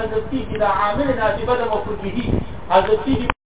حضرت سیدی دا عامل ناسبه دا مفرده حضرت سیدی